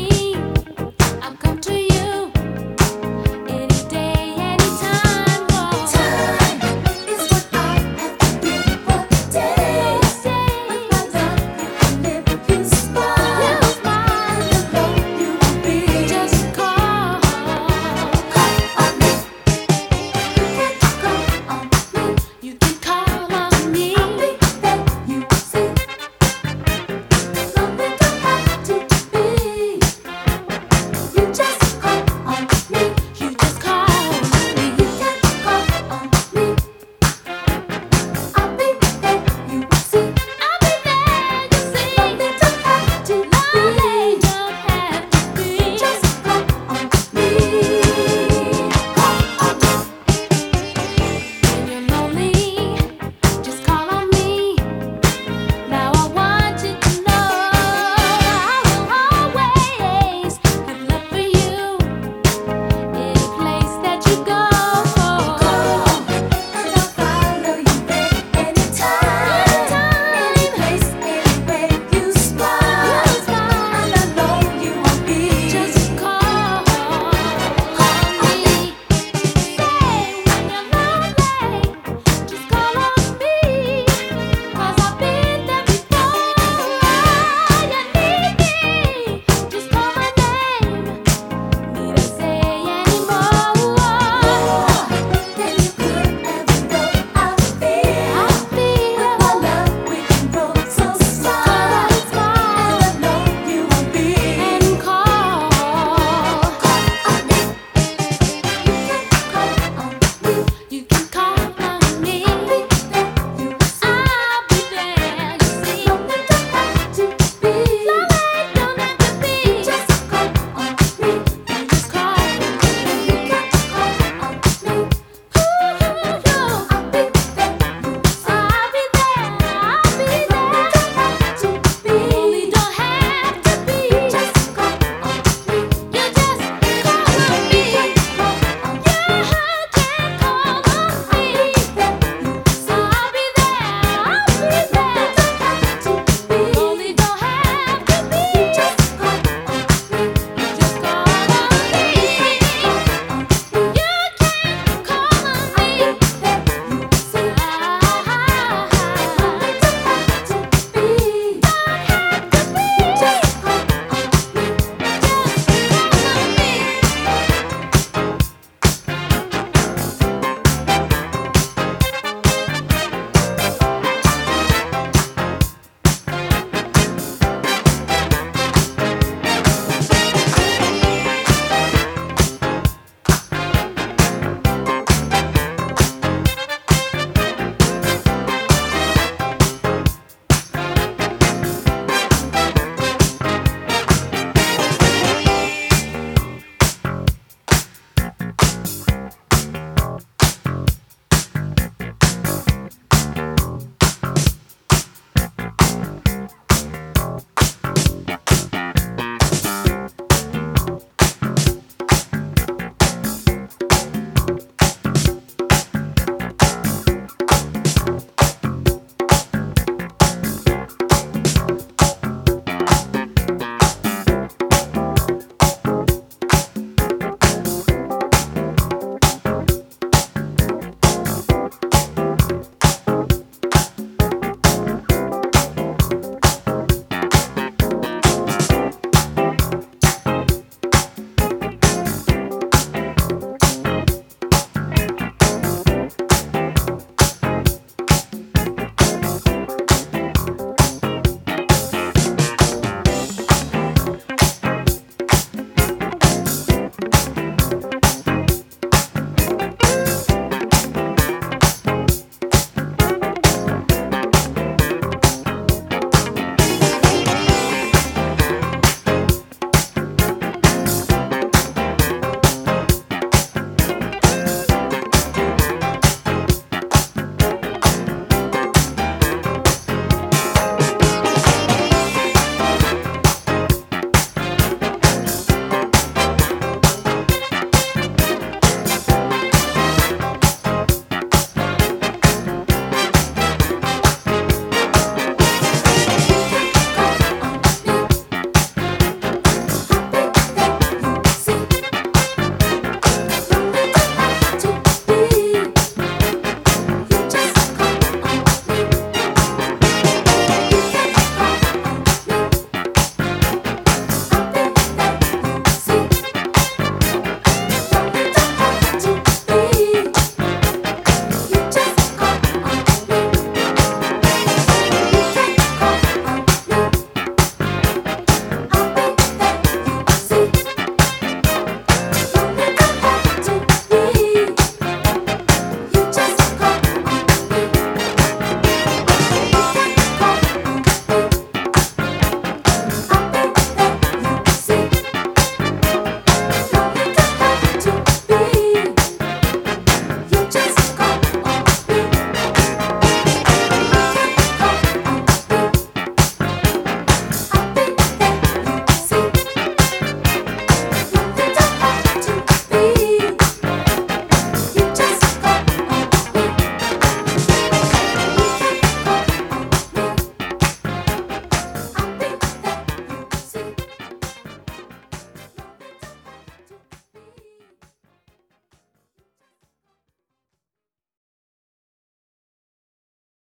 You.